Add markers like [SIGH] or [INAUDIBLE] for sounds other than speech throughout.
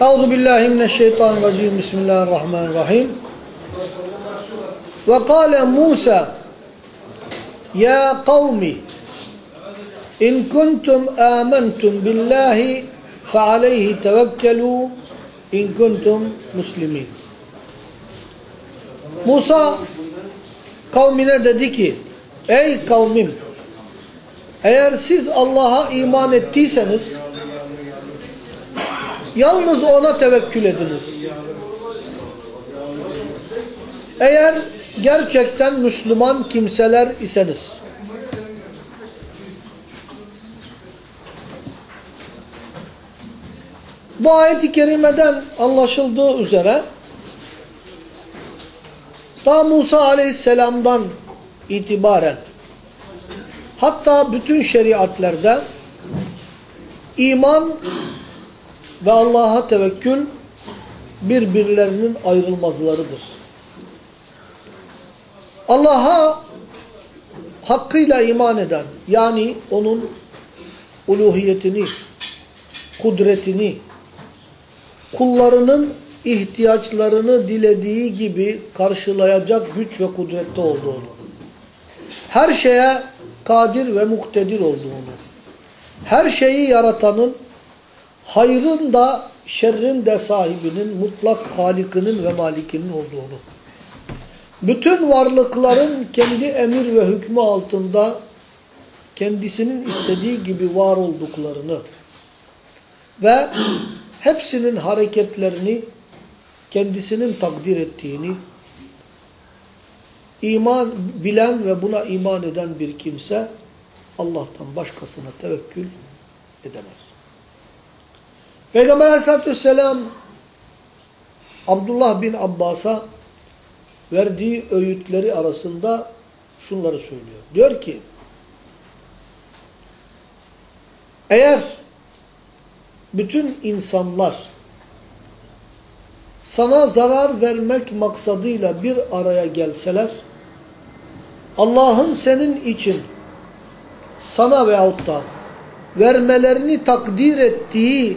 Euzu billahi mineşşeytanirracim. Bismillahirrahmanirrahim. Ve kâle Musa Ya kavmi in kuntum âmentum billahi fealeyhi tevekkelû in kuntum muslimin. Musa kavmine dedi ki Ey kavmim eğer siz Allah'a iman ettiyseniz yalnız ona tevekkül ediniz. Eğer gerçekten Müslüman kimseler iseniz. Bu ayet-i kerimeden anlaşıldığı üzere ta Musa aleyhisselamdan itibaren hatta bütün şeriatlerde iman ve Allah'a tevekkül birbirlerinin ayrılmazlarıdır. Allah'a hakkıyla iman eden yani onun uluhiyetini, kudretini, kullarının ihtiyaçlarını dilediği gibi karşılayacak güç ve kudrette olduğunu, her şeye kadir ve muktedir olduğunu, her şeyi yaratanın, hayrın da şerrin de sahibinin, mutlak halikinin ve malikinin olduğunu, bütün varlıkların kendi emir ve hükmü altında kendisinin istediği gibi var olduklarını ve hepsinin hareketlerini kendisinin takdir ettiğini iman bilen ve buna iman eden bir kimse Allah'tan başkasına tevekkül edemez. Peygamber aleyhissalatü vesselam Abdullah bin Abbas'a verdiği öğütleri arasında şunları söylüyor. Diyor ki eğer bütün insanlar sana zarar vermek maksadıyla bir araya gelseler Allah'ın senin için sana veyahut da vermelerini takdir ettiği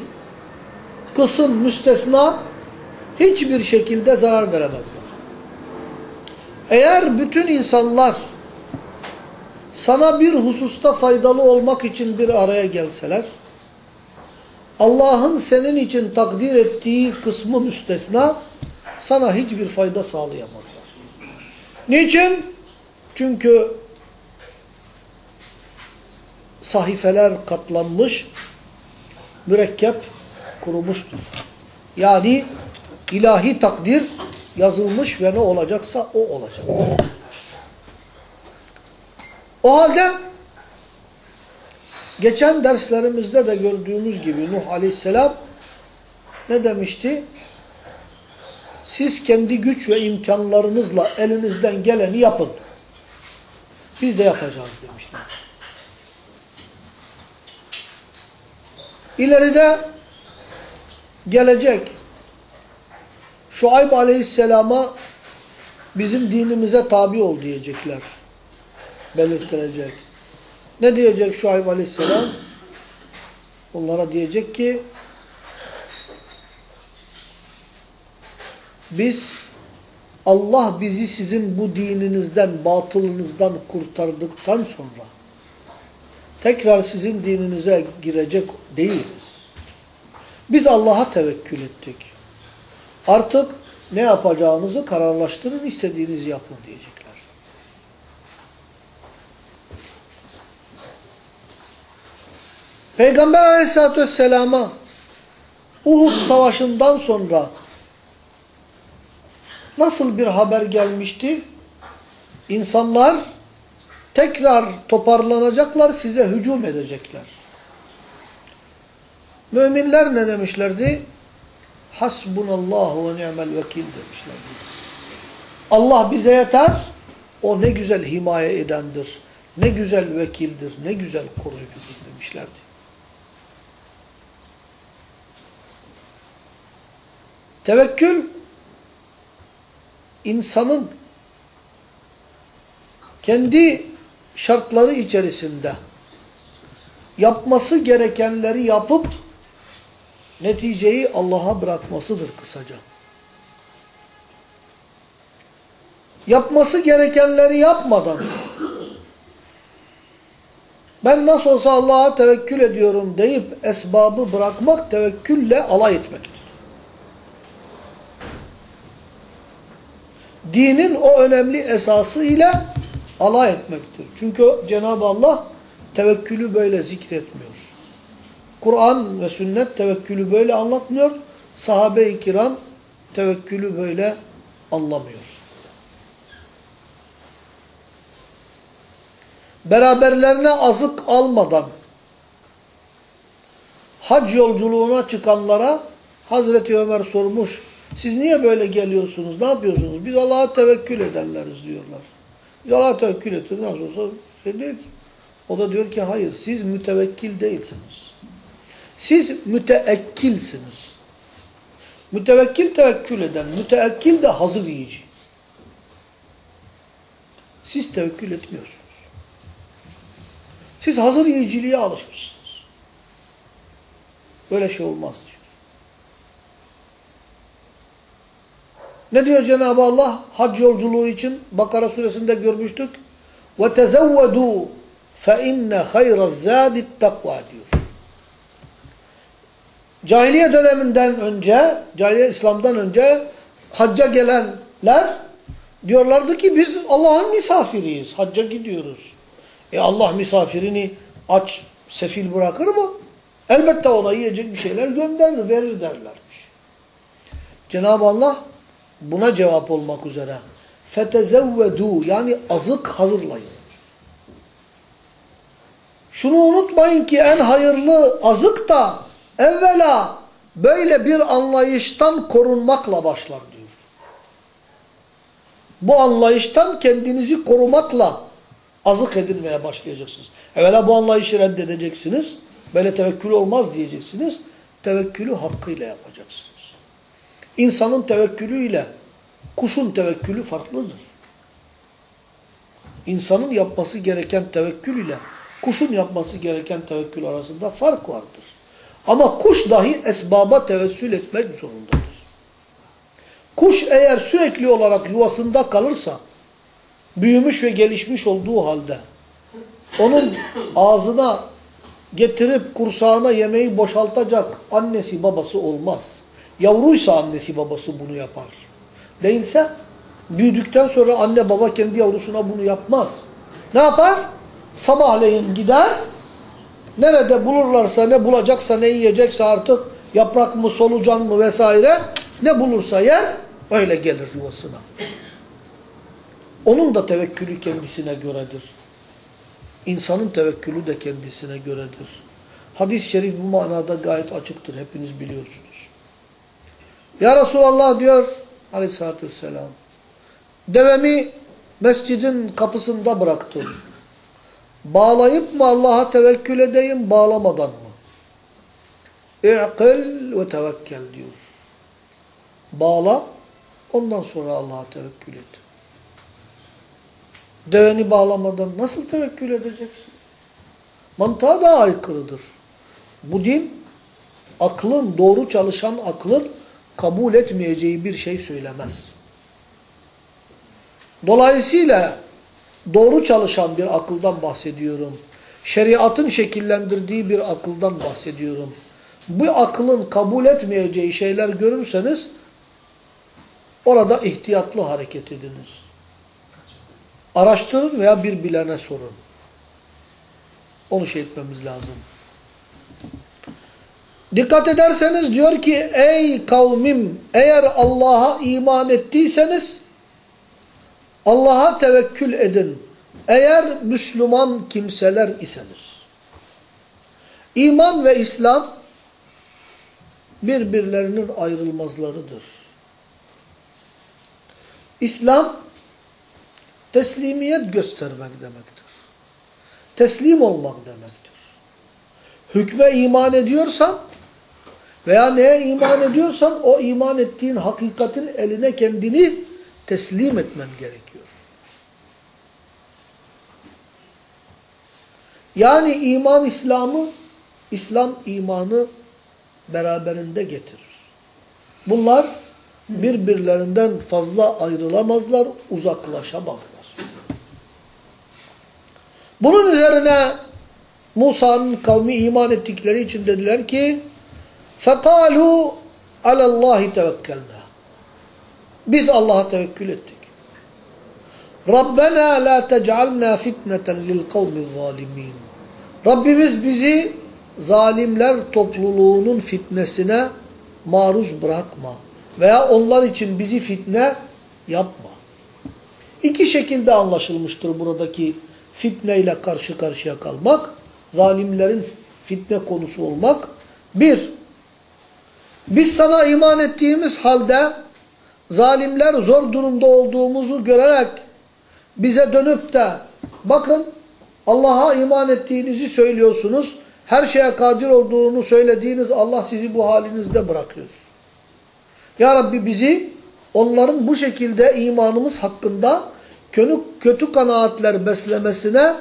kısım müstesna hiçbir şekilde zarar veremezler. Eğer bütün insanlar sana bir hususta faydalı olmak için bir araya gelseler, Allah'ın senin için takdir ettiği kısmı müstesna, sana hiçbir fayda sağlayamazlar. Niçin? Çünkü sahifeler katlanmış, mürekkep kurumuştur. Yani ilahi takdir yazılmış ve ne olacaksa o olacaktır. O halde geçen derslerimizde de gördüğümüz gibi Nuh Aleyhisselam ne demişti? Siz kendi güç ve imkanlarınızla elinizden geleni yapın. Biz de yapacağız demişler. İleride gelecek Şuayb Aleyhisselam'a bizim dinimize tabi ol diyecekler. Belirtilecek. Ne diyecek Şuayb Aleyhisselam? Onlara diyecek ki biz Allah bizi sizin bu dininizden, batılınızdan kurtardıktan sonra tekrar sizin dininize girecek değiliz. Biz Allah'a tevekkül ettik. Artık ne yapacağınızı kararlaştırın, istediğinizi yapın diyecekler. Peygamber aleyhissalatü vesselama Uhud savaşından sonra nasıl bir haber gelmişti? İnsanlar tekrar toparlanacaklar, size hücum edecekler. Müminler ne demişlerdi? Hasbunallahu ve ni'mel vekil demişlerdi. Allah bize yeter, o ne güzel himaye edendir, ne güzel vekildir, ne güzel koruyucudur demişlerdi. Tevekkül, insanın kendi şartları içerisinde yapması gerekenleri yapıp neticeyi Allah'a bırakmasıdır kısaca. Yapması gerekenleri yapmadan ben nasıl olsa Allah'a tevekkül ediyorum deyip esbabı bırakmak tevekkülle alay etmektir. Dinin o önemli esası ile alay etmektir. Çünkü Cenab-ı Allah tevekkülü böyle zikretmiyor. Kur'an ve sünnet tevekkülü böyle anlatmıyor. Sahabe-i kiram tevekkülü böyle anlamıyor. Beraberlerine azık almadan hac yolculuğuna çıkanlara Hazreti Ömer sormuş. Siz niye böyle geliyorsunuz? Ne yapıyorsunuz? Biz Allah'a tevekkül edenleriz diyorlar. Biz Allah'a tevekkül ediyoruz. Nasıl olsa şey değil ki. O da diyor ki hayır siz mütevekkil değilsiniz. Siz müteekkilsiniz. Mütevekkil tevekkül eden, müteekkil de hazır yiyici. Siz tevekkül etmiyorsunuz. Siz hazır yiyiciliğe alışmışsınız. Böyle şey olmaz diyor. Ne diyor Cenab-ı Allah hac yolculuğu için? Bakara suresinde görmüştük. وَتَزَوَّدُوا فَاِنَّ خَيْرَ الزَّادِ التَّقْوَى diyor. Cahiliye döneminden önce, cahiliye İslam'dan önce hacca gelenler diyorlardı ki biz Allah'ın misafiriyiz. Hacca gidiyoruz. E Allah misafirini aç, sefil bırakır mı? Elbette ona yiyecek bir şeyler gönderir, verir derlermiş. Cenab-ı Allah buna cevap olmak üzere fetezevvedu yani azık hazırlayın. Şunu unutmayın ki en hayırlı azık da evvela böyle bir anlayıştan korunmakla başlar diyor. Bu anlayıştan kendinizi korumakla azık edinmeye başlayacaksınız. Evvela bu anlayışı reddedeceksiniz. Böyle tevekkül olmaz diyeceksiniz. Tevekkülü hakkıyla yapacaksınız. İnsanın tevekkülüyle kuşun tevekkülü farklıdır. İnsanın yapması gereken tevekkül ile kuşun yapması gereken tevekkül arasında fark vardır. Ama kuş dahi esbaba tevessül etmek zorundadır. Kuş eğer sürekli olarak yuvasında kalırsa, büyümüş ve gelişmiş olduğu halde, onun ağzına getirip kursağına yemeği boşaltacak annesi babası olmaz. Yavruysa annesi babası bunu yapar. Değilse büyüdükten sonra anne baba kendi yavrusuna bunu yapmaz. Ne yapar? Sabahleyin gider, nerede bulurlarsa ne bulacaksa ne yiyecekse artık yaprak mı solucan mı vesaire ne bulursa yer öyle gelir yuvasına. Onun da tevekkülü kendisine göredir. İnsanın tevekkülü de kendisine göredir. Hadis-i şerif bu manada gayet açıktır. Hepiniz biliyorsunuz. Ya Resulallah diyor aleyhissalatü vesselam. Devemi mescidin kapısında bıraktım. Bağlayıp mı Allah'a tevekkül edeyim, bağlamadan mı? İ'kil ve tevekkel diyor. Bağla, ondan sonra Allah'a tevekkül et. Deveni bağlamadan nasıl tevekkül edeceksin? Mantığa da aykırıdır. Bu din, aklın, doğru çalışan aklın kabul etmeyeceği bir şey söylemez. Dolayısıyla doğru çalışan bir akıldan bahsediyorum. Şeriatın şekillendirdiği bir akıldan bahsediyorum. Bu akılın kabul etmeyeceği şeyler görürseniz orada ihtiyatlı hareket ediniz. Araştırın veya bir bilene sorun. Onu şey etmemiz lazım. Dikkat ederseniz diyor ki ey kavmim eğer Allah'a iman ettiyseniz Allah'a tevekkül edin. Eğer Müslüman kimseler iseniz. İman ve İslam birbirlerinin ayrılmazlarıdır. İslam teslimiyet göstermek demektir. Teslim olmak demektir. Hükme iman ediyorsan veya neye iman ediyorsan o iman ettiğin hakikatin eline kendini teslim etmen gerekiyor. Yani iman İslam'ı, İslam imanı beraberinde getirir. Bunlar birbirlerinden fazla ayrılamazlar, uzaklaşamazlar. Bunun üzerine Musa'nın kavmi iman ettikleri için dediler ki فَقَالُوا عَلَى اللّٰهِ تَوَكَّلْنَا Biz Allah'a tevekkül ettik. Rabbena la tec'alna fitneten lil kavmiz zalimin. Rabbimiz bizi zalimler topluluğunun fitnesine maruz bırakma. Veya onlar için bizi fitne yapma. İki şekilde anlaşılmıştır buradaki fitneyle karşı karşıya kalmak. Zalimlerin fitne konusu olmak. Bir, biz sana iman ettiğimiz halde zalimler zor durumda olduğumuzu görerek bize dönüp de bakın Allah'a iman ettiğinizi söylüyorsunuz. Her şeye kadir olduğunu söylediğiniz Allah sizi bu halinizde bırakıyor. Ya Rabbi bizi onların bu şekilde imanımız hakkında kötü, kanaatler beslemesine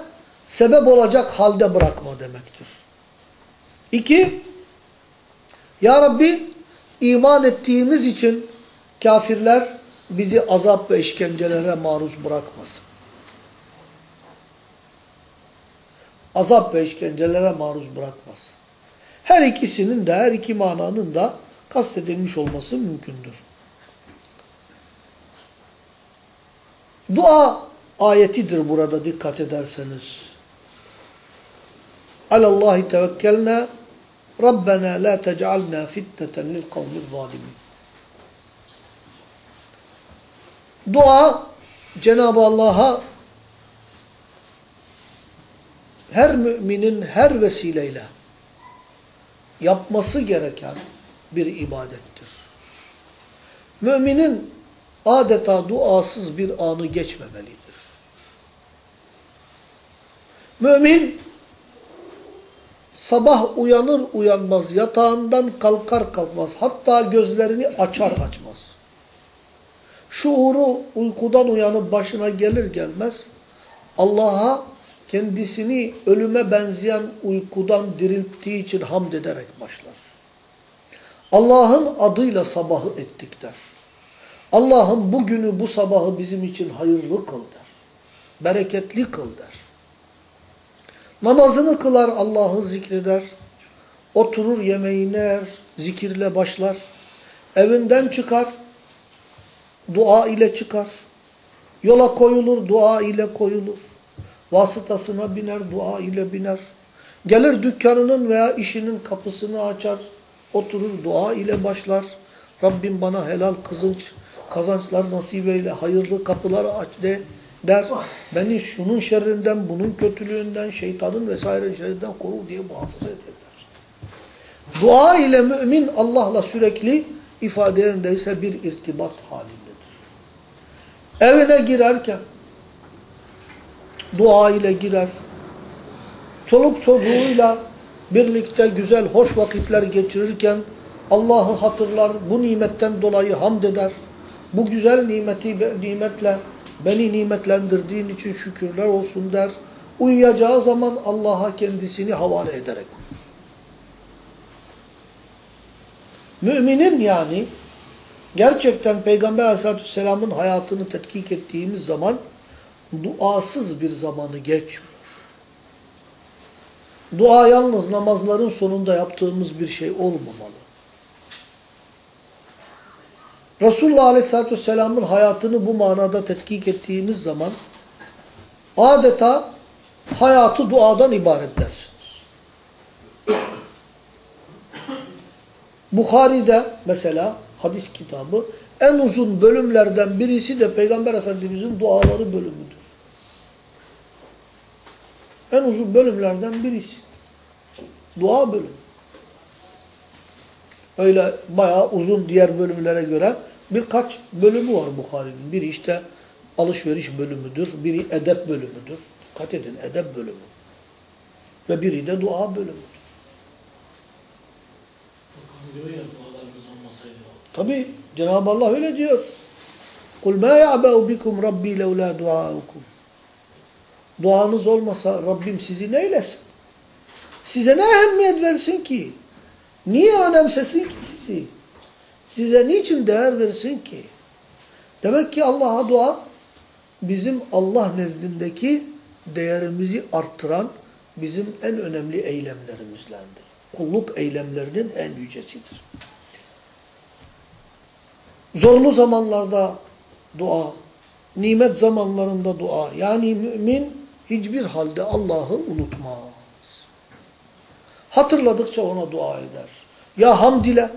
sebep olacak halde bırakma demektir. İki, Ya Rabbi iman ettiğimiz için kafirler bizi azap ve işkencelere maruz bırakmasın. Azap ve işkencelere maruz bırakmasın. Her ikisinin de, her iki mananın da kastedilmiş olması mümkündür. Dua ayetidir burada dikkat ederseniz. Alallahi tevekkelna Rabbena la tec'alna fitneten lil kavmiz zalimin. Dua Cenab-ı Allah'a her müminin her vesileyle yapması gereken bir ibadettir. Müminin adeta duasız bir anı geçmemelidir. Mümin sabah uyanır uyanmaz yatağından kalkar kalkmaz hatta gözlerini açar açmaz. Şuuru uykudan uyanıp başına gelir gelmez Allah'a kendisini ölüme benzeyen uykudan dirilttiği için hamd ederek başlar. Allah'ın adıyla sabahı ettik der. Allah'ım bugünü bu sabahı bizim için hayırlı kıl der. Bereketli kıl der. Namazını kılar Allah'ı zikreder. Oturur yemeğini yer, zikirle başlar. Evinden çıkar, dua ile çıkar. Yola koyulur, dua ile koyulur. Vasıtasına biner, dua ile biner. Gelir dükkanının veya işinin kapısını açar, oturur, dua ile başlar. Rabbim bana helal kızınç, kazançlar nasip eyle, hayırlı kapılar aç de der. Beni şunun şerrinden, bunun kötülüğünden, şeytanın vesaire şerrinden koru diye muhafaza eder. Dua ile mümin Allah'la sürekli ifade yerindeyse bir irtibat halindedir. Evine girerken dua ile girer. Çoluk çocuğuyla birlikte güzel, hoş vakitler geçirirken Allah'ı hatırlar, bu nimetten dolayı hamd eder. Bu güzel nimeti nimetle beni nimetlendirdiğin için şükürler olsun der. Uyuyacağı zaman Allah'a kendisini havale ederek uyur. Müminin yani gerçekten Peygamber Aleyhisselatü Vesselam'ın hayatını tetkik ettiğimiz zaman duasız bir zamanı geçmiyor. Dua yalnız namazların sonunda yaptığımız bir şey olmamalı. Resulullah Aleyhisselatü Vesselam'ın hayatını bu manada tetkik ettiğimiz zaman adeta hayatı duadan ibaret dersiniz. Bukhari'de mesela hadis kitabı en uzun bölümlerden birisi de Peygamber Efendimiz'in duaları bölümüdür En uzun bölümlerden birisi. Dua bölümü. Öyle bayağı uzun diğer bölümlere göre birkaç bölümü var Bukhari'nin. Biri işte alışveriş bölümüdür, biri edep bölümüdür. Dikkat edin edep bölümü. Ve biri de dua bölümüdür. Diyor ya dualarımız olmasaydı. Tabi Cenab-ı Allah öyle diyor. قُلْ مَا يَعْبَأُ بِكُمْ رَبِّي لَوْلَا دُعَاءُكُمْ Duanız olmasa Rabbim sizi neylesin? Size ne ehemmiyet versin ki? Niye önemsesin ki sizi? Size niçin değer versin ki? Demek ki Allah'a dua bizim Allah nezdindeki değerimizi arttıran bizim en önemli eylemlerimizdendir. Kulluk eylemlerinin en yücesidir. Zorlu zamanlarda dua, nimet zamanlarında dua. Yani mümin hiçbir halde Allah'ı unutmaz. Hatırladıkça ona dua eder. Ya hamd ile,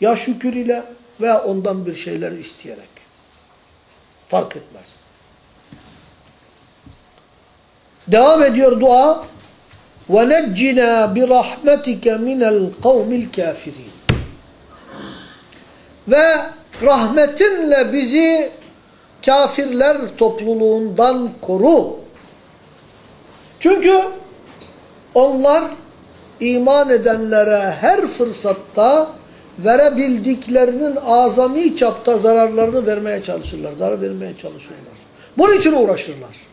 ya şükür ile veya ondan bir şeyler isteyerek. Fark etmez. Devam ediyor dua. وَنَجِّنَا بِرَحْمَتِكَ مِنَ الْقَوْمِ الْكَافِرِينَ Ve rahmetinle bizi kafirler topluluğundan koru. çünkü onlar iman edenlere her fırsatta verebildiklerinin azami çapta zararlarını vermeye çalışırlar. Zarar vermeye çalışırlar. Bunun için uğraşırlar.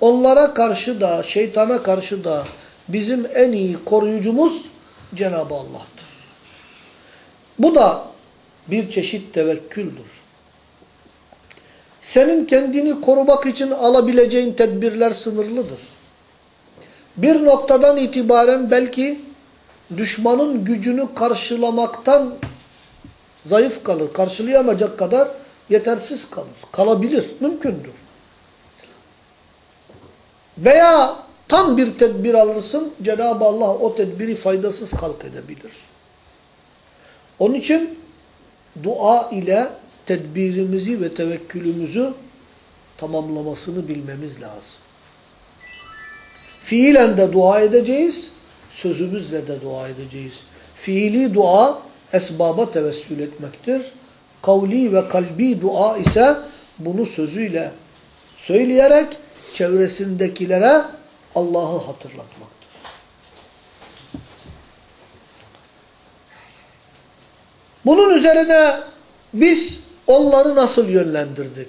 Onlara karşı da, şeytana karşı da bizim en iyi koruyucumuz Cenab-ı Allah'tır. Bu da bir çeşit tevekküldür. Senin kendini korumak için alabileceğin tedbirler sınırlıdır. Bir noktadan itibaren belki düşmanın gücünü karşılamaktan zayıf kalır. Karşılayamayacak kadar yetersiz kalır. Kalabilir. Mümkündür. Veya tam bir tedbir alırsın, Cenab-ı Allah o tedbiri faydasız halk edebilir. Onun için dua ile tedbirimizi ve tevekkülümüzü tamamlamasını bilmemiz lazım. Fiilen de dua edeceğiz, sözümüzle de dua edeceğiz. Fiili dua esbaba tevessül etmektir. Kavli ve kalbi dua ise bunu sözüyle söyleyerek çevresindekilere Allah'ı hatırlatmaktır. Bunun üzerine biz Onları nasıl yönlendirdik?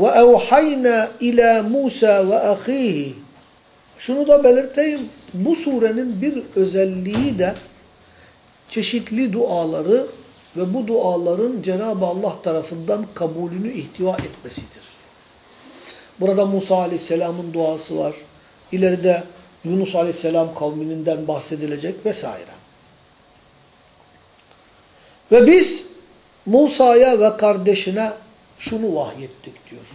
Ve evhayna ila Musa ve ahihi. Şunu da belirteyim. Bu surenin bir özelliği de çeşitli duaları ve bu duaların Cenab-ı Allah tarafından kabulünü ihtiva etmesidir. Burada Musa Aleyhisselam'ın duası var. İleride Yunus Aleyhisselam kavminden bahsedilecek vesaire. Ve biz Musa'ya ve kardeşine şunu vahyettik diyor.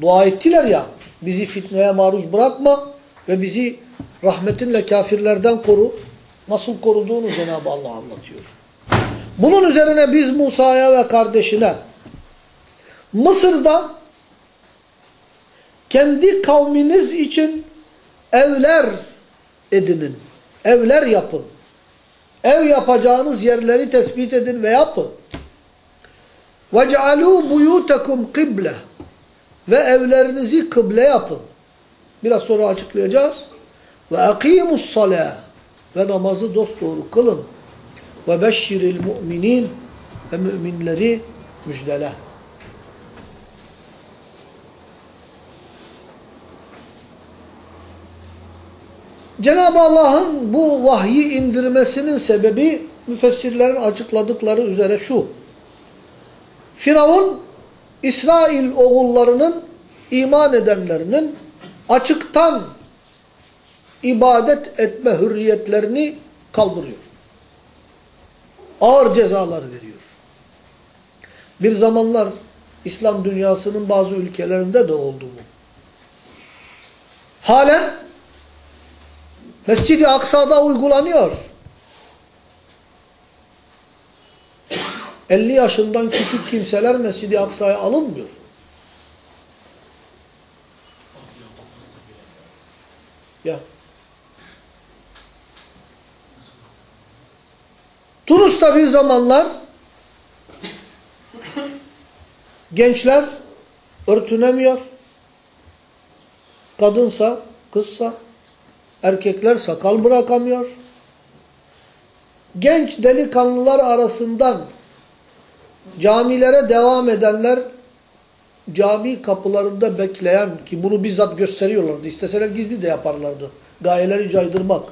Dua ettiler ya, bizi fitneye maruz bırakma ve bizi rahmetinle kafirlerden koru. Nasıl koruduğunu Cenab-ı Allah anlatıyor. Bunun üzerine biz Musa'ya ve kardeşine Mısır'da kendi kavminiz için evler edinin. Evler yapın. Ev yapacağınız yerleri tespit edin ve yapın. وَجْعَلُوا بُيُوتَكُمْ قِبْلَةً Ve evlerinizi kıble yapın. Biraz sonra açıklayacağız. وَاَقِيمُوا الصَّلَاةِ Ve namazı dosdoğru kılın. وَبَشِّرِ الْمُؤْمِنِينَ Ve müminleri müjdele. Cenab-ı Allah'ın bu vahyi indirmesinin sebebi müfessirlerin açıkladıkları üzere şu. Firavun İsrail oğullarının iman edenlerinin açıktan ibadet etme hürriyetlerini kaldırıyor. Ağır cezalar veriyor. Bir zamanlar İslam dünyasının bazı ülkelerinde de oldu bu. Halen Mescid-i Aksa'da uygulanıyor. 50 yaşından küçük kimseler Mescid-i Aksa'ya alınmıyor. Ya. Tunus'ta bir zamanlar gençler örtünemiyor. Kadınsa, kızsa, erkekler sakal bırakamıyor. Genç delikanlılar arasından camilere devam edenler cami kapılarında bekleyen ki bunu bizzat gösteriyorlardı. İsteseler gizli de yaparlardı. Gayeleri caydırmak.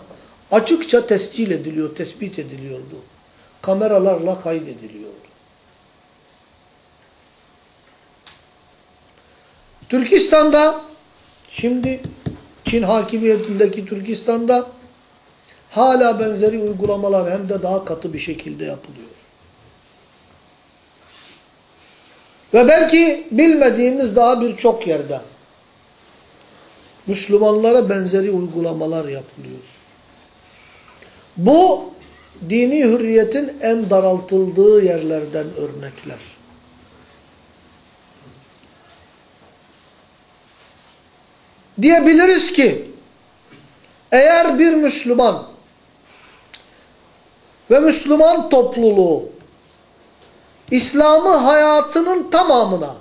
Açıkça tescil ediliyor, tespit ediliyordu. Kameralarla kaydediliyordu. Türkistan'da şimdi Çin hakimiyetindeki Türkistan'da hala benzeri uygulamalar hem de daha katı bir şekilde yapılıyor. Ve belki bilmediğimiz daha birçok yerde Müslümanlara benzeri uygulamalar yapılıyor. Bu dini hürriyetin en daraltıldığı yerlerden örnekler. Diyebiliriz ki eğer bir Müslüman ve Müslüman topluluğu İslam'ı hayatının tamamına,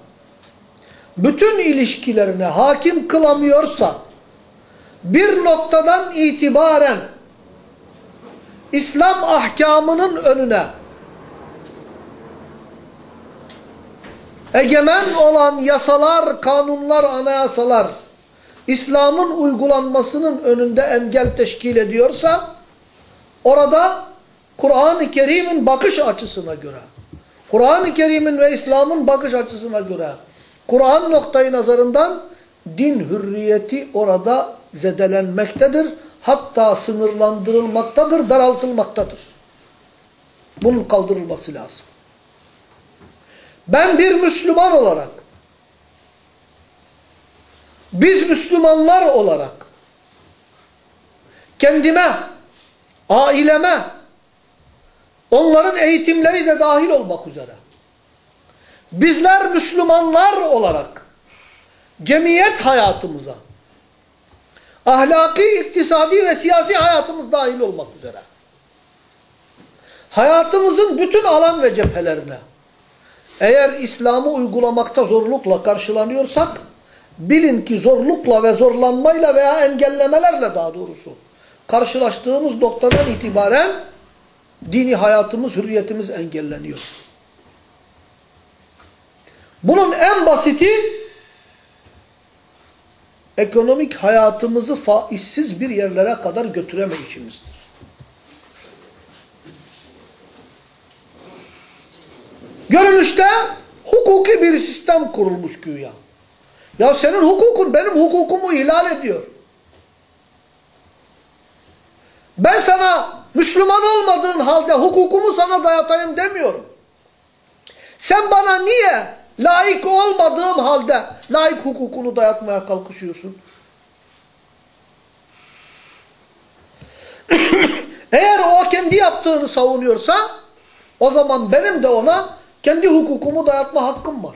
bütün ilişkilerine hakim kılamıyorsa, bir noktadan itibaren İslam ahkamının önüne egemen olan yasalar, kanunlar, anayasalar İslam'ın uygulanmasının önünde engel teşkil ediyorsa orada Kur'an-ı Kerim'in bakış açısına göre Kur'an-ı Kerim'in ve İslam'ın bakış açısına göre Kur'an noktayı nazarından din hürriyeti orada zedelenmektedir. Hatta sınırlandırılmaktadır, daraltılmaktadır. Bunun kaldırılması lazım. Ben bir Müslüman olarak, biz Müslümanlar olarak kendime, aileme, onların eğitimleri de dahil olmak üzere. Bizler Müslümanlar olarak cemiyet hayatımıza, ahlaki, iktisadi ve siyasi hayatımız dahil olmak üzere, hayatımızın bütün alan ve cephelerine, eğer İslam'ı uygulamakta zorlukla karşılanıyorsak, bilin ki zorlukla ve zorlanmayla veya engellemelerle daha doğrusu, karşılaştığımız noktadan itibaren, dini hayatımız, hürriyetimiz engelleniyor. Bunun en basiti ekonomik hayatımızı faizsiz bir yerlere kadar götüreme işimizdir. Görünüşte hukuki bir sistem kurulmuş güya. Ya senin hukukun benim hukukumu ihlal ediyor. Ben sana Müslüman olmadığın halde hukukumu sana dayatayım demiyorum. Sen bana niye layık olmadığım halde layık hukukunu dayatmaya kalkışıyorsun? [COUGHS] Eğer o kendi yaptığını savunuyorsa o zaman benim de ona kendi hukukumu dayatma hakkım var.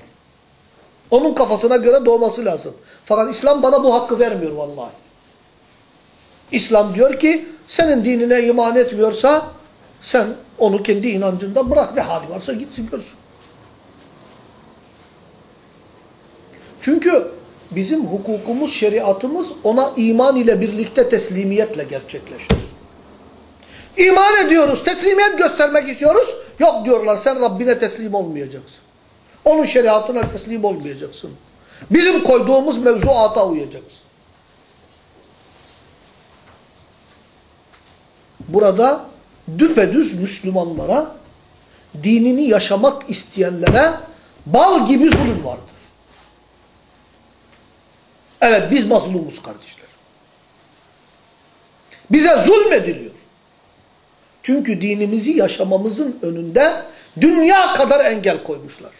Onun kafasına göre doğması lazım. Fakat İslam bana bu hakkı vermiyor vallahi. İslam diyor ki senin dinine iman etmiyorsa sen onu kendi inancında bırak ne hali varsa gitsin görsün. Çünkü bizim hukukumuz, şeriatımız ona iman ile birlikte teslimiyetle gerçekleşir. İman ediyoruz, teslimiyet göstermek istiyoruz. Yok diyorlar sen Rabbine teslim olmayacaksın. Onun şeriatına teslim olmayacaksın. Bizim koyduğumuz mevzuata uyacaksın. Burada düpedüz Müslümanlara, dinini yaşamak isteyenlere bal gibi zulüm vardır. Evet biz mazlumuz kardeşler. Bize zulmediliyor. Çünkü dinimizi yaşamamızın önünde dünya kadar engel koymuşlar.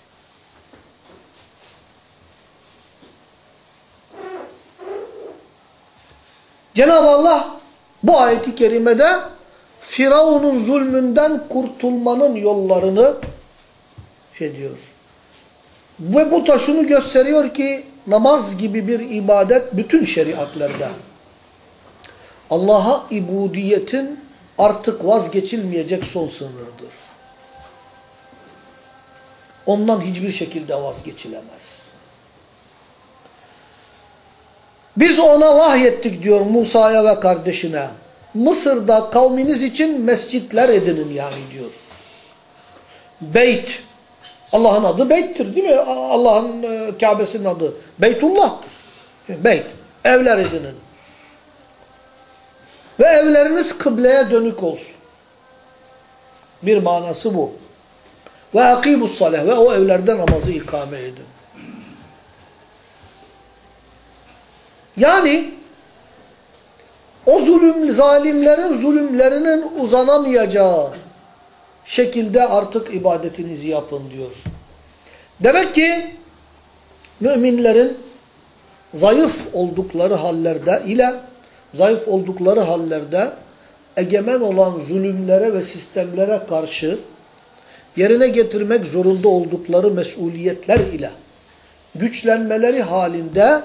Cenab-ı Allah bu ayeti kerimede Firavun'un zulmünden kurtulmanın yollarını şey diyor. Ve bu da şunu gösteriyor ki namaz gibi bir ibadet bütün şeriatlarda Allah'a ibudiyetin artık vazgeçilmeyecek son sınırıdır. Ondan hiçbir şekilde vazgeçilemez. Biz ona vahyettik diyor Musa'ya ve kardeşine. Mısır'da kavminiz için mescitler edinin yani diyor. Beyt, Allah'ın adı Beyt'tir değil mi? Allah'ın e, Kabe'sinin adı Beytullah'tır. Beyt. Evler edinin. Ve evleriniz kıbleye dönük olsun. Bir manası bu. Ve akimus salih ve o evlerde namazı ikame edin. Yani o zulüm, zalimlerin zulümlerinin uzanamayacağı şekilde artık ibadetinizi yapın diyor. Demek ki müminlerin zayıf oldukları hallerde ile zayıf oldukları hallerde egemen olan zulümlere ve sistemlere karşı yerine getirmek zorunda oldukları mesuliyetler ile güçlenmeleri halinde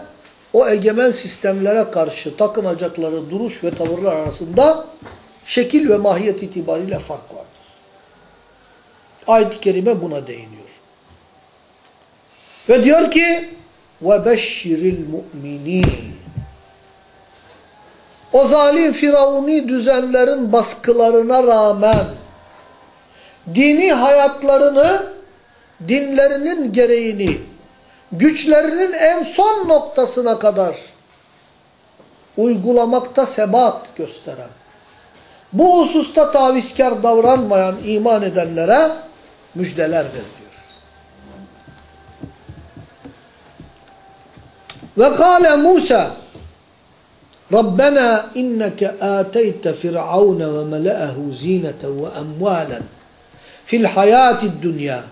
o egemen sistemlere karşı takınacakları duruş ve tavırlar arasında şekil ve mahiyet itibariyle fark vardır. Ayet-i Kerime buna değiniyor. Ve diyor ki وَبَشِّرِ الْمُؤْمِنِينَ O zalim firavuni düzenlerin baskılarına rağmen dini hayatlarını, dinlerinin gereğini, güçlerinin en son noktasına kadar uygulamakta sebat gösteren, bu hususta tavizkar davranmayan iman edenlere müjdeler veriliyor. Ve kâle Musa Rabbena inneke âteyte firavune ve mele'ehu zîneten ve emvâlen fil hayâtid dünya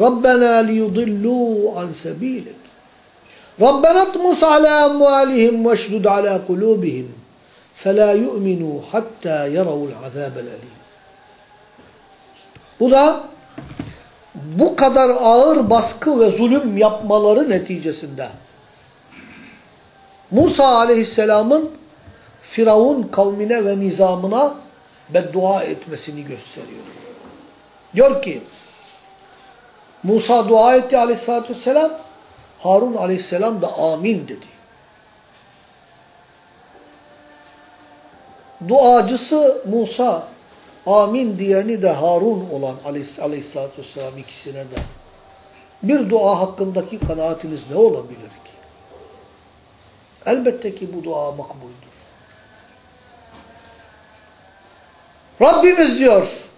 Rabbena liyudillu an sebilik. Rabbena atmıs ala amvalihim ve şdud ala kulubihim. Fela yu'minu hatta yaravul azâbel alim. Bu da bu kadar ağır baskı ve zulüm yapmaları neticesinde Musa aleyhisselamın Firavun kavmine ve nizamına beddua etmesini gösteriyor. Diyor ki Musa dua etti aleyhissalatü vesselam Harun aleyhisselam da amin dedi. Duacısı Musa, amin diyeni de Harun olan aleyhissalatü vesselam ikisine de. Bir dua hakkındaki kanaatiniz ne olabilir ki? Elbette ki bu dua makbuldür. Rabbimiz diyor,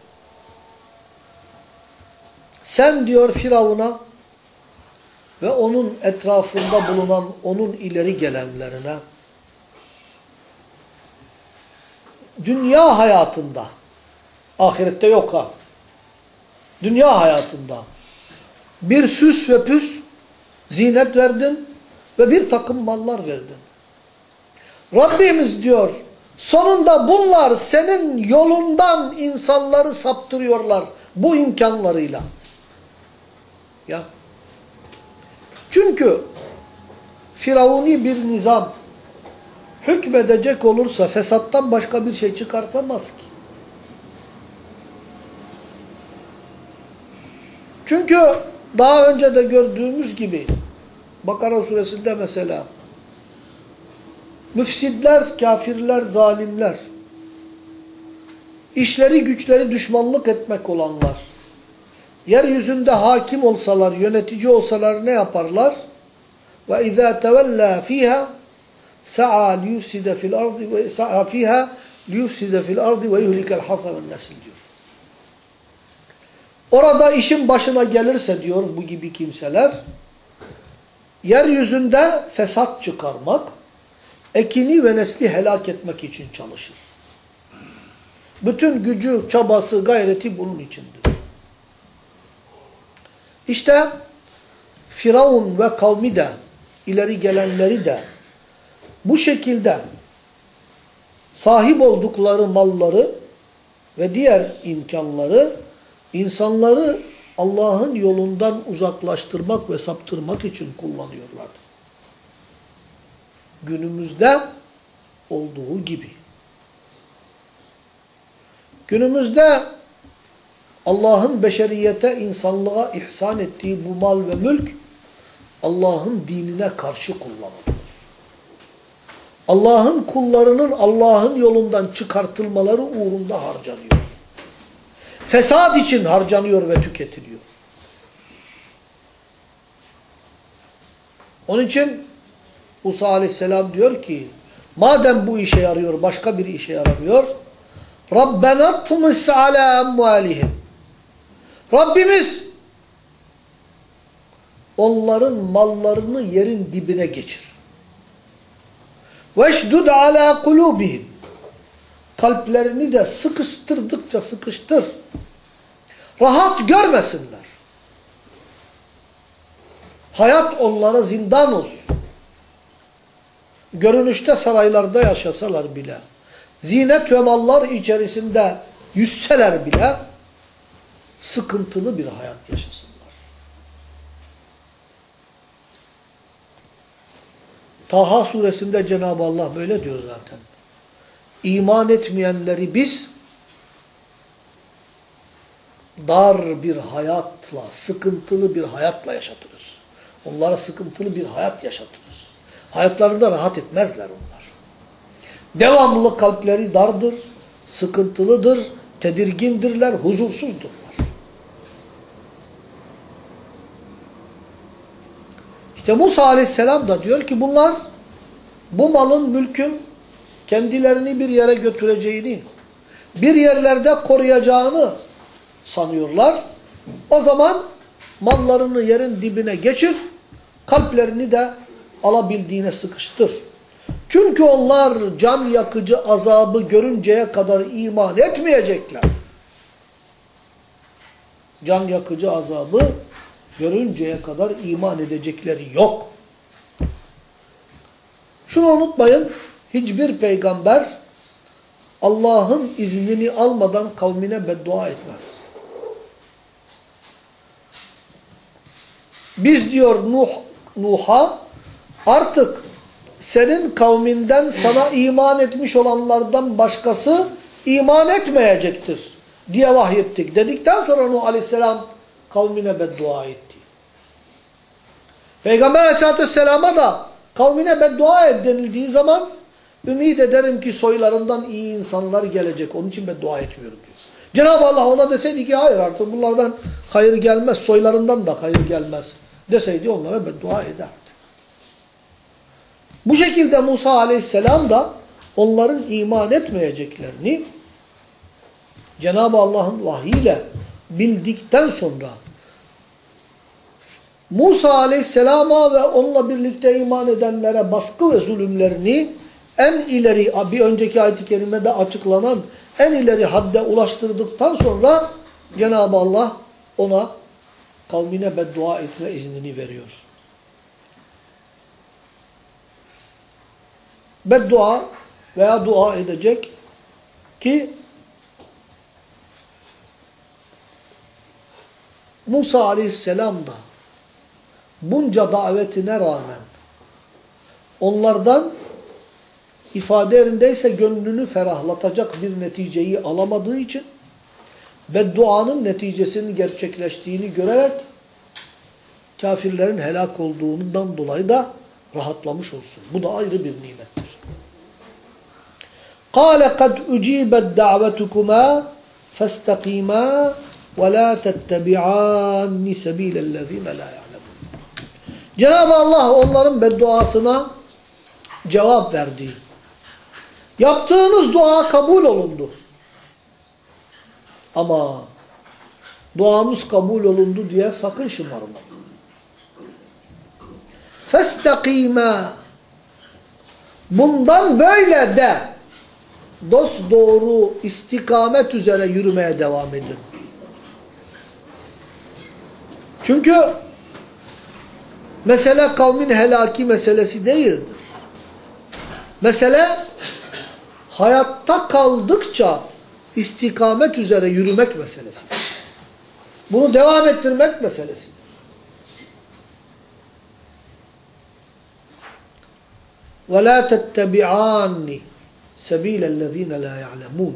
sen diyor Firavun'a ve onun etrafında bulunan onun ileri gelenlerine dünya hayatında, ahirette yok ha, dünya hayatında bir süs ve püs, zinet verdin ve bir takım mallar verdin. Rabbimiz diyor, sonunda bunlar senin yolundan insanları saptırıyorlar bu imkanlarıyla. Ya. Çünkü Firavuni bir nizam hükmedecek olursa fesattan başka bir şey çıkartamaz ki. Çünkü daha önce de gördüğümüz gibi Bakara suresinde mesela müfsidler, kafirler, zalimler işleri güçleri düşmanlık etmek olanlar yeryüzünde hakim olsalar, yönetici olsalar ne yaparlar? Ve izâ tevellâ fîhâ sa'a liyufside fil ardı ve sa'a fiha liyufside fil ardı ve yuhlikel harfa ve nesil diyor. Orada işin başına gelirse diyor bu gibi kimseler yeryüzünde fesat çıkarmak, ekini ve nesli helak etmek için çalışır. Bütün gücü, çabası, gayreti bunun içindir. İşte Firavun ve kavmi de, ileri gelenleri de bu şekilde sahip oldukları malları ve diğer imkanları insanları Allah'ın yolundan uzaklaştırmak ve saptırmak için kullanıyorlardı. Günümüzde olduğu gibi. Günümüzde Allah'ın beşeriyete, insanlığa ihsan ettiği bu mal ve mülk Allah'ın dinine karşı kullanılır. Allah'ın kullarının Allah'ın yolundan çıkartılmaları uğrunda harcanıyor. Fesat için harcanıyor ve tüketiliyor. Onun için Musa aleyhisselam diyor ki madem bu işe yarıyor başka bir işe yaramıyor Rabbena tmis ala emvalihim Rabbimiz onların mallarını yerin dibine geçir. Veşdud ala kulubihim kalplerini de sıkıştırdıkça sıkıştır. Rahat görmesinler. Hayat onlara zindan olsun. Görünüşte saraylarda yaşasalar bile, zinet ve mallar içerisinde yüzseler bile, sıkıntılı bir hayat yaşasınlar. Taha suresinde Cenab-ı Allah böyle diyor zaten. İman etmeyenleri biz dar bir hayatla, sıkıntılı bir hayatla yaşatırız. Onlara sıkıntılı bir hayat yaşatırız. Hayatlarında rahat etmezler onlar. Devamlı kalpleri dardır, sıkıntılıdır, tedirgindirler, huzursuzdurlar. İşte Musa aleyhisselam da diyor ki bunlar bu malın, mülkün kendilerini bir yere götüreceğini, bir yerlerde koruyacağını sanıyorlar. O zaman mallarını yerin dibine geçir, kalplerini de alabildiğine sıkıştır. Çünkü onlar can yakıcı azabı görünceye kadar iman etmeyecekler. Can yakıcı azabı görünceye kadar iman edecekleri yok. Şunu unutmayın, hiçbir peygamber Allah'ın iznini almadan kavmine beddua etmez. Biz diyor Nuh, Nuh'a artık senin kavminden sana iman etmiş olanlardan başkası iman etmeyecektir diye vahyettik. Dedikten sonra Nuh aleyhisselam kavmine beddua etti. Peygamber aleyhissalatü vesselama da kavmine beddua et denildiği zaman ümit ederim ki soylarından iyi insanlar gelecek. Onun için beddua etmiyorum diyor. Cenab-ı Allah ona deseydi ki hayır artık bunlardan hayır gelmez, soylarından da hayır gelmez deseydi onlara beddua ederdi. Bu şekilde Musa aleyhisselam da onların iman etmeyeceklerini Cenab-ı Allah'ın vahiyle bildikten sonra Musa aleyhisselama ve onunla birlikte iman edenlere baskı ve zulümlerini en ileri bir önceki ayet-i kerimede açıklanan en ileri hadde ulaştırdıktan sonra Cenab-ı Allah ona kavmine beddua etme iznini veriyor. Beddua veya dua edecek ki Musa aleyhisselam da bunca davetine rağmen onlardan ifade yerindeyse gönlünü ferahlatacak bir neticeyi alamadığı için bedduanın neticesinin gerçekleştiğini görerek kafirlerin helak olduğundan dolayı da rahatlamış olsun. Bu da ayrı bir nimettir. قَالَ قَدْ اُجِيبَتْ دَعْوَتُكُمَا فَاسْتَقِيمَا وَلَا تَتَّبِعَانِ سَب۪يلَ الَّذ۪ينَ لَا يَعْلَمُونَ Cenab-ı Allah onların bedduasına cevap verdi. Yaptığınız dua kabul olundu. Ama duamız kabul olundu diye sakın şımarmayın. فَاسْتَقِيمَا Bundan böyle de dost doğru istikamet üzere yürümeye devam edin. Çünkü mesele kavmin helaki meselesi değildir. Mesele hayatta kaldıkça istikamet üzere yürümek meselesidir. Bunu devam ettirmek meselesidir. وَلَا تَتَّبِعَانِ سَب۪يلَ الَّذ۪ينَ لَا يَعْلَمُونَ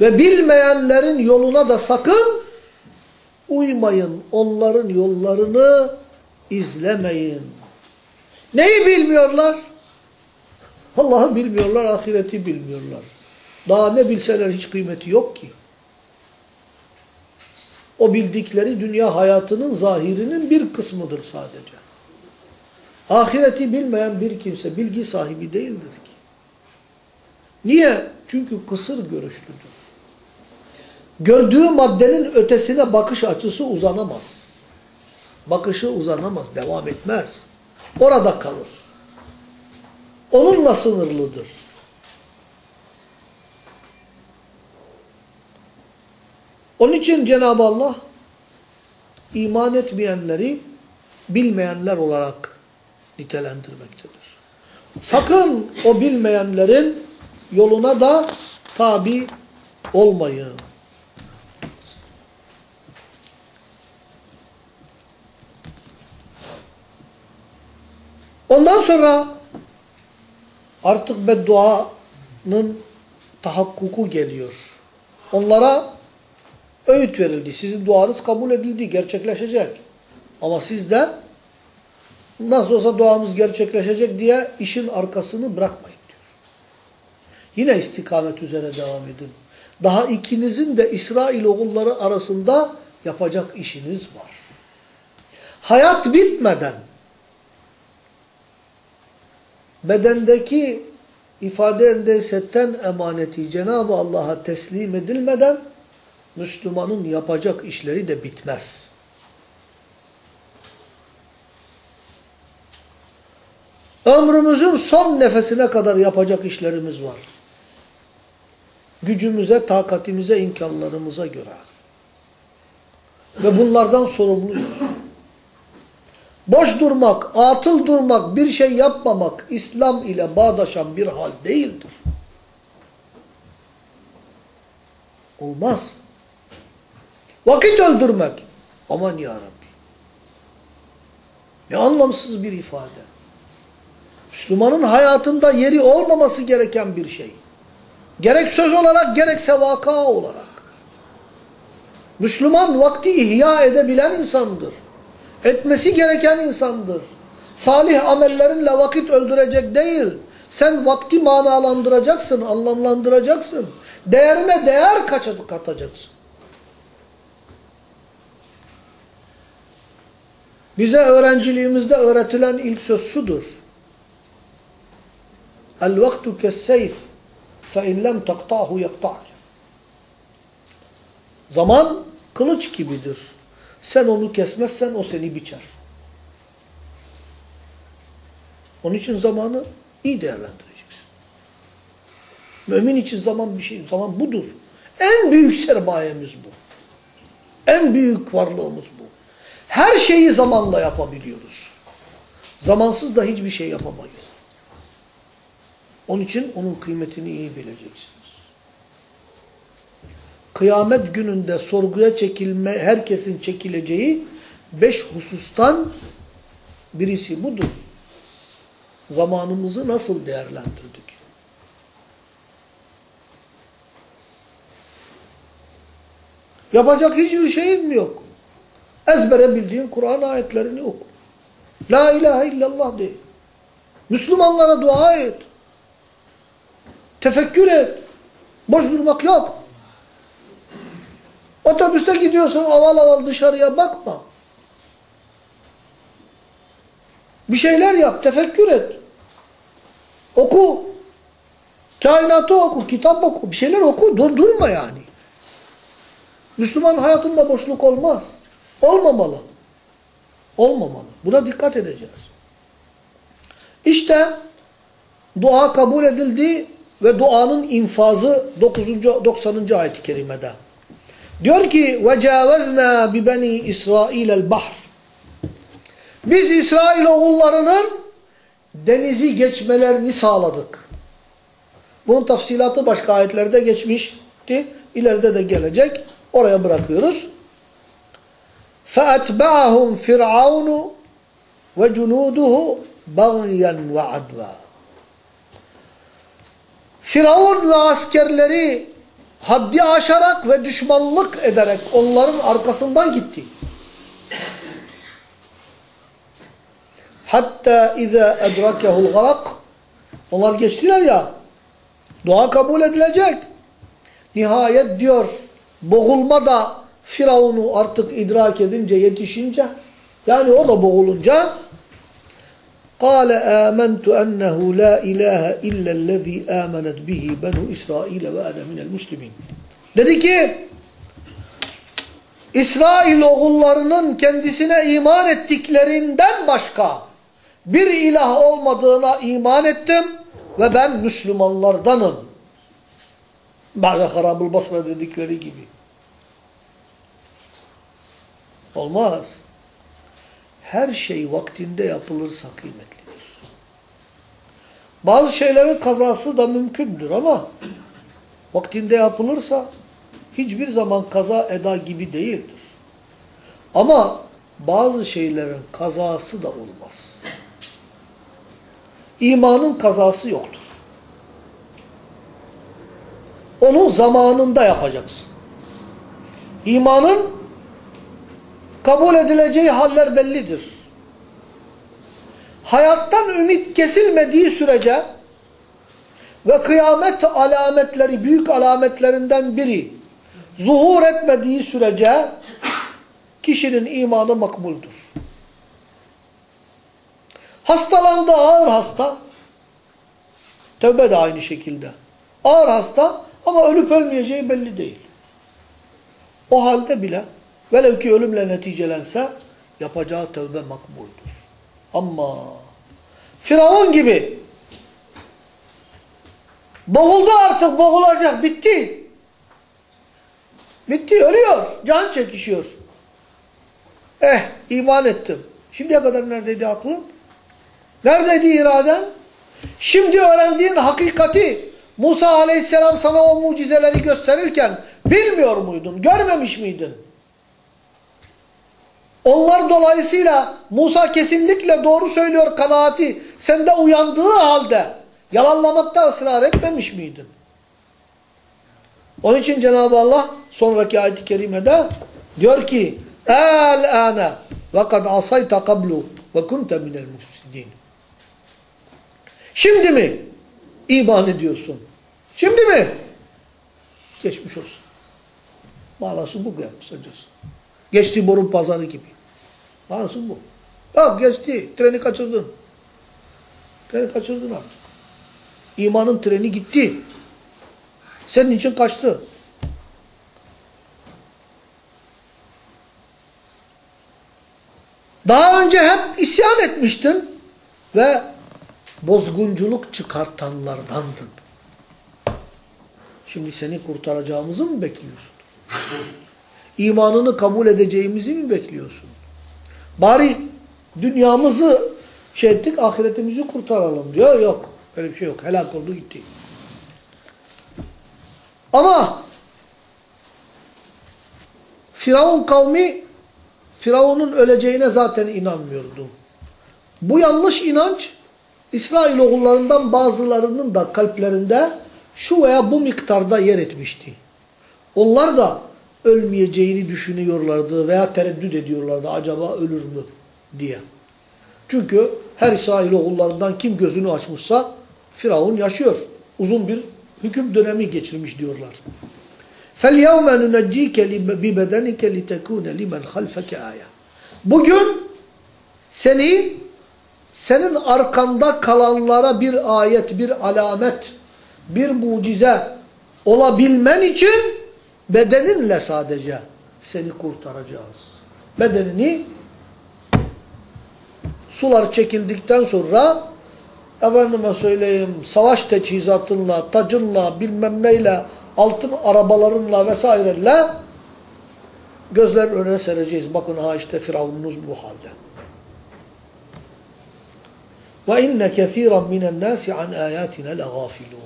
Ve bilmeyenlerin yoluna da sakın uymayın. Onların yollarını izlemeyin. Neyi bilmiyorlar? Allah'ı bilmiyorlar, ahireti bilmiyorlar. Daha ne bilseler hiç kıymeti yok ki. O bildikleri dünya hayatının zahirinin bir kısmıdır sadece. Ahireti bilmeyen bir kimse bilgi sahibi değildir ki. Niye? Çünkü kısır görüşlüdür. Gördüğü maddenin ötesine bakış açısı uzanamaz. Bakışı uzanamaz, devam etmez. Orada kalır. Onunla sınırlıdır. Onun için Cenab-ı Allah iman etmeyenleri bilmeyenler olarak nitelendirmektedir. Sakın o bilmeyenlerin yoluna da tabi olmayın. Ondan sonra artık bedduanın tahakkuku geliyor. Onlara öğüt verildi. Sizin duanız kabul edildi, gerçekleşecek. Ama siz de nasıl olsa duamız gerçekleşecek diye işin arkasını bırakmayın diyor. Yine istikamet üzere devam edin. Daha ikinizin de İsrail oğulları arasında yapacak işiniz var. Hayat bitmeden bedendeki ifade edilse ten emaneti Cenab-ı Allah'a teslim edilmeden Müslümanın yapacak işleri de bitmez. Ömrümüzün son nefesine kadar yapacak işlerimiz var. Gücümüze, takatimize, imkanlarımıza göre. Ve bunlardan sorumluyuz. Boş durmak, atıl durmak, bir şey yapmamak İslam ile bağdaşan bir hal değildir. Olmaz. Vakit öldürmek. Aman ya Rabbi. Ne anlamsız bir ifade. Müslümanın hayatında yeri olmaması gereken bir şey. Gerek söz olarak gerekse vaka olarak. Müslüman vakti ihya edebilen insandır. Etmesi gereken insandır. Salih amellerinle vakit öldürecek değil. Sen vakti manalandıracaksın, anlamlandıracaksın. Değerine değer katacaksın. Bize öğrenciliğimizde öğretilen ilk söz şudur. El vaktu kesseyf fe in lem takta'hu yakta'k. Zaman kılıç gibidir. Sen onu kesmezsen o seni biçer. Onun için zamanı iyi değerlendireceksin. Mümin için zaman bir şey, zaman budur. En büyük sermayemiz bu. En büyük varlığımız bu. Her şeyi zamanla yapabiliyoruz. Zamansız da hiçbir şey yapamayız. Onun için onun kıymetini iyi bileceksiniz. Kıyamet gününde sorguya çekilme, herkesin çekileceği beş husustan birisi budur. Zamanımızı nasıl değerlendirdik? Yapacak hiçbir şeyin mi yok? Ezbere bildiğin Kur'an ayetlerini oku. La ilahe illallah de. Müslümanlara dua et. Tefekkür et. Boş durmak yok. Otobüste gidiyorsun aval aval dışarıya bakma. Bir şeyler yap, tefekkür et. Oku. Kainatı oku, kitap oku. Bir şeyler oku, dur, durma yani. Müslüman hayatında boşluk olmaz. Olmamalı. Olmamalı. Buna dikkat edeceğiz. İşte dua kabul edildi ve duanın infazı 9. 90. ayet-i kerimede. Diyor ki وَجَاوَزْنَا بِبَنِي İsrail الْبَحْرِ Biz İsrail oğullarının denizi geçmelerini sağladık. Bunun tafsilatı başka ayetlerde geçmişti. İleride de gelecek. Oraya bırakıyoruz. فَأَتْبَعَهُمْ فِرْعَوْنُ وَجُنُودُهُ بَغْيًا وَعَدْوًا Firavun ve askerleri haddi aşarak ve düşmanlık ederek onların arkasından gitti. Hatta iza edrakehul garak onlar geçtiler ya dua kabul edilecek. Nihayet diyor boğulma da Firavun'u artık idrak edince yetişince yani o da boğulunca Kale âmentu ennehu la ilahe illellezî âmenet bihi benu İsrail ve ene minel muslimin. Dedi ki İsrail oğullarının kendisine iman ettiklerinden başka bir ilah olmadığına iman ettim ve ben Müslümanlardanım. Ba'de harabul basra dedikleri gibi. Olmaz. Her şey vaktinde yapılırsa kıymetlidir. Bazı şeylerin kazası da mümkündür ama vaktinde yapılırsa hiçbir zaman kaza eda gibi değildir. Ama bazı şeylerin kazası da olmaz. İmanın kazası yoktur. Onu zamanında yapacaksın. İmanın kabul edileceği haller bellidir. Hayattan ümit kesilmediği sürece ve kıyamet alametleri, büyük alametlerinden biri zuhur etmediği sürece kişinin imanı makbuldür. Hastalandı ağır hasta, tövbe de aynı şekilde. Ağır hasta ama ölüp ölmeyeceği belli değil. O halde bile velev ki ölümle neticelense yapacağı tövbe makbuldür. Ama Firavun gibi boğuldu artık boğulacak bitti. Bitti ölüyor can çekişiyor. Eh iman ettim. Şimdiye kadar neredeydi aklın? Neredeydi iraden? Şimdi öğrendiğin hakikati Musa aleyhisselam sana o mucizeleri gösterirken bilmiyor muydun? Görmemiş miydin? Onlar dolayısıyla Musa kesinlikle doğru söylüyor kanaati sende uyandığı halde yalanlamakta ısrar etmemiş miydin? Onun için Cenab-ı Allah sonraki ayet-i kerimede diyor ki El-âne ve kad asayta kablu ve kunte minel mufsidin. Şimdi mi iman ediyorsun? Şimdi mi? Geçmiş olsun. Manası bu kısacası. Geçti borun pazarı gibi. Manası bu. Bak geçti. Treni kaçırdın. Treni kaçırdın artık. İmanın treni gitti. Senin için kaçtı. Daha önce hep isyan etmiştin ve bozgunculuk çıkartanlardandın. Şimdi seni kurtaracağımızı mı bekliyorsun? İmanını kabul edeceğimizi mi bekliyorsun? Bari dünyamızı şey ettik, ahiretimizi kurtaralım diyor. Yok, öyle bir şey yok. Helak oldu gitti. Ama Firavun kavmi Firavun'un öleceğine zaten inanmıyordu. Bu yanlış inanç İsrail oğullarından bazılarının da kalplerinde şu veya bu miktarda yer etmişti. Onlar da ölmeyeceğini düşünüyorlardı veya tereddüt ediyorlardı acaba ölür mü diye. Çünkü her İsrail oğullarından kim gözünü açmışsa Firavun yaşıyor. Uzun bir hüküm dönemi geçirmiş diyorlar. فَالْيَوْمَ نُنَجِّيكَ بِبَدَنِكَ لِتَكُونَ لِمَنْ خَلْفَكَ آيَةً Bugün seni senin arkanda kalanlara bir ayet, bir alamet, bir mucize olabilmen için bedeninle sadece seni kurtaracağız. Bedenini sular çekildikten sonra efendime söyleyeyim savaş teçhizatınla, tacınla, bilmem neyle, altın arabalarınla vesaireyle gözler önüne sereceğiz. Bakın ha işte Firavununuz bu halde. Ve inne kesiran minen nasi an ayatina legafilun.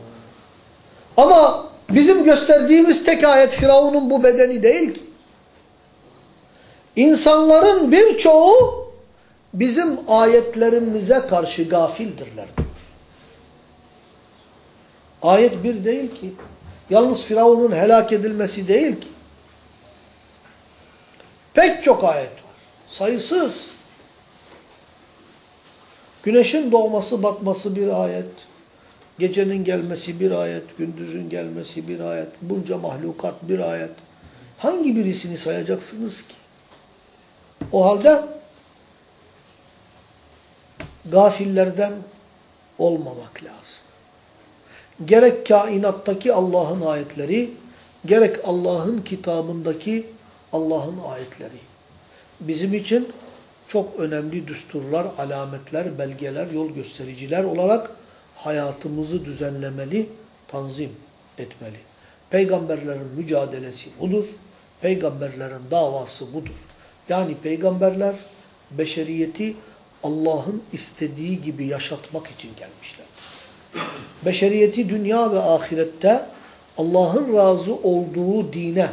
Ama bizim gösterdiğimiz tek ayet Firavun'un bu bedeni değil ki. İnsanların birçoğu bizim ayetlerimize karşı gafildirler diyor. Ayet bir değil ki. Yalnız Firavun'un helak edilmesi değil ki. Pek çok ayet var. Sayısız. Güneşin doğması batması bir ayet. Gecenin gelmesi bir ayet. Gündüzün gelmesi bir ayet. Bunca mahlukat bir ayet. Hangi birisini sayacaksınız ki? O halde gafillerden olmamak lazım. Gerek kainattaki Allah'ın ayetleri, gerek Allah'ın kitabındaki Allah'ın ayetleri. Bizim için çok önemli düsturlar, alametler, belgeler, yol göstericiler olarak hayatımızı düzenlemeli, tanzim etmeli. Peygamberlerin mücadelesi budur. Peygamberlerin davası budur. Yani peygamberler beşeriyeti Allah'ın istediği gibi yaşatmak için gelmişler. Beşeriyeti dünya ve ahirette Allah'ın razı olduğu dine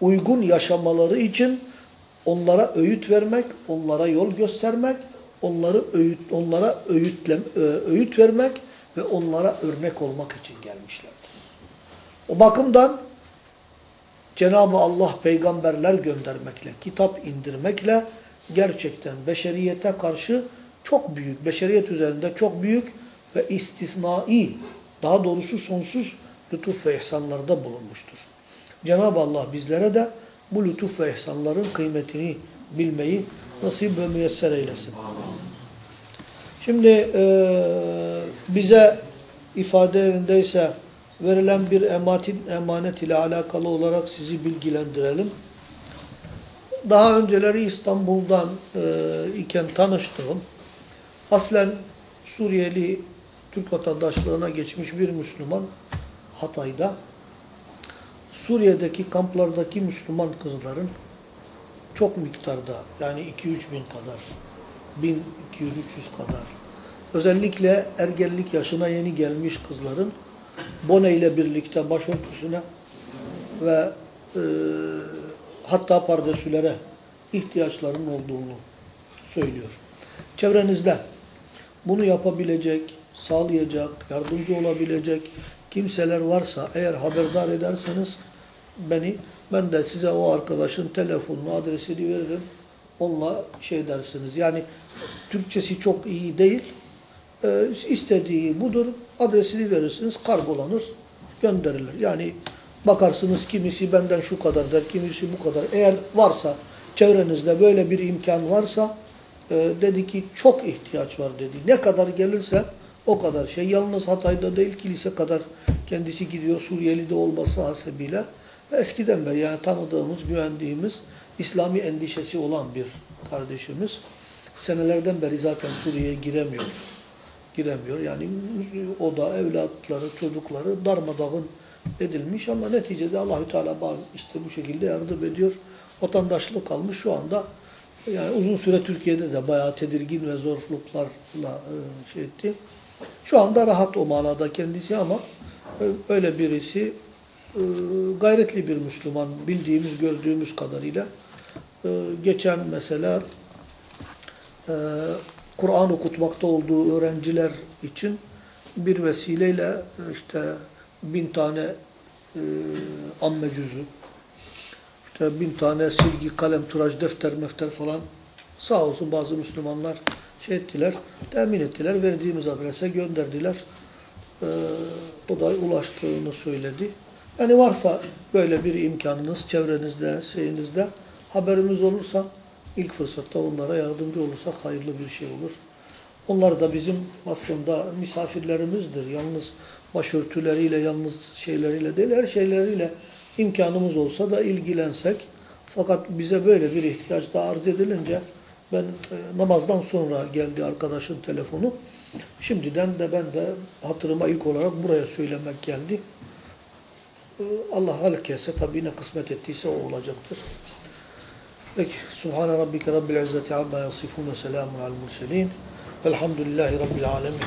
uygun yaşamaları için onlara öğüt vermek, onlara yol göstermek, onları öğüt, onlara öğütle, öğüt vermek ve onlara örnek olmak için gelmişlerdir. O bakımdan Cenab-ı Allah peygamberler göndermekle, kitap indirmekle gerçekten beşeriyete karşı çok büyük, beşeriyet üzerinde çok büyük ve istisnai, daha doğrusu sonsuz lütuf ve ihsanlarda bulunmuştur. Cenab-ı Allah bizlere de bu lütuf ve ihsanların kıymetini bilmeyi nasip ve müyesser eylesin. Şimdi e, bize ifade yerindeyse verilen bir emanet, emanet ile alakalı olarak sizi bilgilendirelim. Daha önceleri İstanbul'dan e, iken tanıştığım, aslen Suriyeli Türk vatandaşlığına geçmiş bir Müslüman Hatay'da, Suriye'deki kamplardaki Müslüman kızların çok miktarda yani 2-3 bin kadar, 1000-200-300 kadar, özellikle ergenlik yaşına yeni gelmiş kızların bone ile birlikte başörtüsüne ve e, hatta pardesülere ihtiyaçlarının olduğunu söylüyor. Çevrenizde bunu yapabilecek, sağlayacak, yardımcı olabilecek kimseler varsa eğer haberdar ederseniz beni, ben de size o arkadaşın telefonunu, adresini veririm. Onunla şey dersiniz. Yani Türkçesi çok iyi değil. Ee, istediği budur. Adresini verirsiniz, kargolanır, gönderilir. Yani bakarsınız kimisi benden şu kadar der, kimisi bu kadar. Eğer varsa, çevrenizde böyle bir imkan varsa, e, dedi ki çok ihtiyaç var dedi. Ne kadar gelirse o kadar şey. Yalnız Hatay'da değil, kilise kadar kendisi gidiyor Suriyeli de olması hasebiyle. Eskiden beri yani tanıdığımız, güvendiğimiz, İslami endişesi olan bir kardeşimiz. Senelerden beri zaten Suriye'ye giremiyor giremiyor. Yani o da evlatları, çocukları darmadağın edilmiş ama neticede Allahü Teala bazı işte bu şekilde yardım ediyor. Vatandaşlık kalmış şu anda. Yani uzun süre Türkiye'de de bayağı tedirgin ve zorluklarla e, şey etti. Şu anda rahat o manada kendisi ama e, öyle birisi e, gayretli bir Müslüman bildiğimiz, gördüğümüz kadarıyla. Geçen mesela Kur'an okutmakta olduğu öğrenciler için bir vesileyle işte bin tane e, amme cüzü, işte bin tane silgi, kalem, tıraş, defter, mefter falan sağ olsun bazı Müslümanlar şey ettiler, temin ettiler, verdiğimiz adrese gönderdiler. E, o da ulaştığını söyledi. Yani varsa böyle bir imkanınız çevrenizde, şeyinizde haberimiz olursa ilk fırsatta onlara yardımcı olursak hayırlı bir şey olur. Onlar da bizim aslında misafirlerimizdir. Yalnız başörtüleriyle, yalnız şeyleriyle değil, her şeyleriyle imkanımız olsa da ilgilensek. Fakat bize böyle bir ihtiyaç da arz edilince ben e, namazdan sonra geldi arkadaşın telefonu. Şimdiden de ben de hatırıma ilk olarak buraya söylemek geldi. Allah herkese tabi ne kısmet ettiyse o olacaktır. Peki. Subhane Rabbike Rabbil İzzeti Amma Yasifun ve Selamun Al Murselin. Velhamdülillahi Rabbil Alemin.